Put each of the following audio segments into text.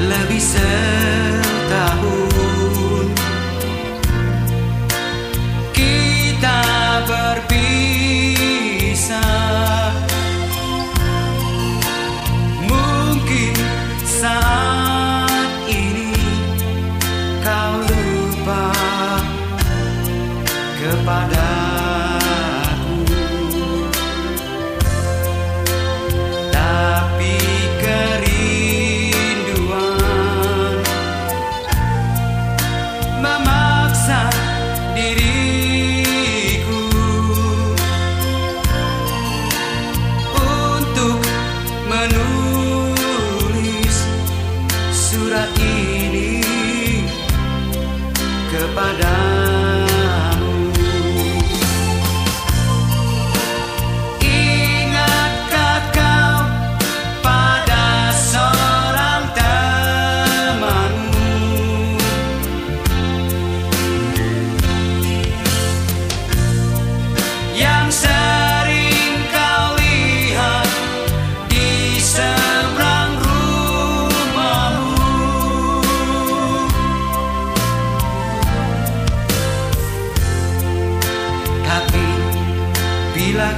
La avisé.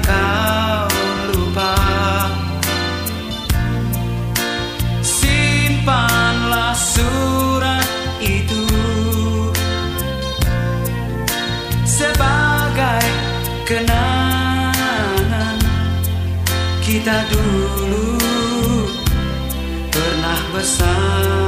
Kau lupa Simpanlah surat itu. Sebagai kenangan Kita dulu pernah bersama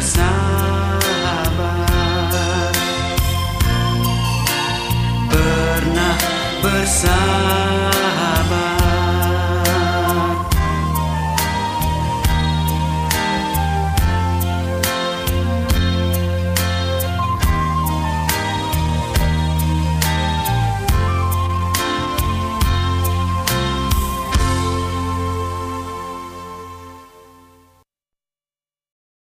bersahabat pernah bersama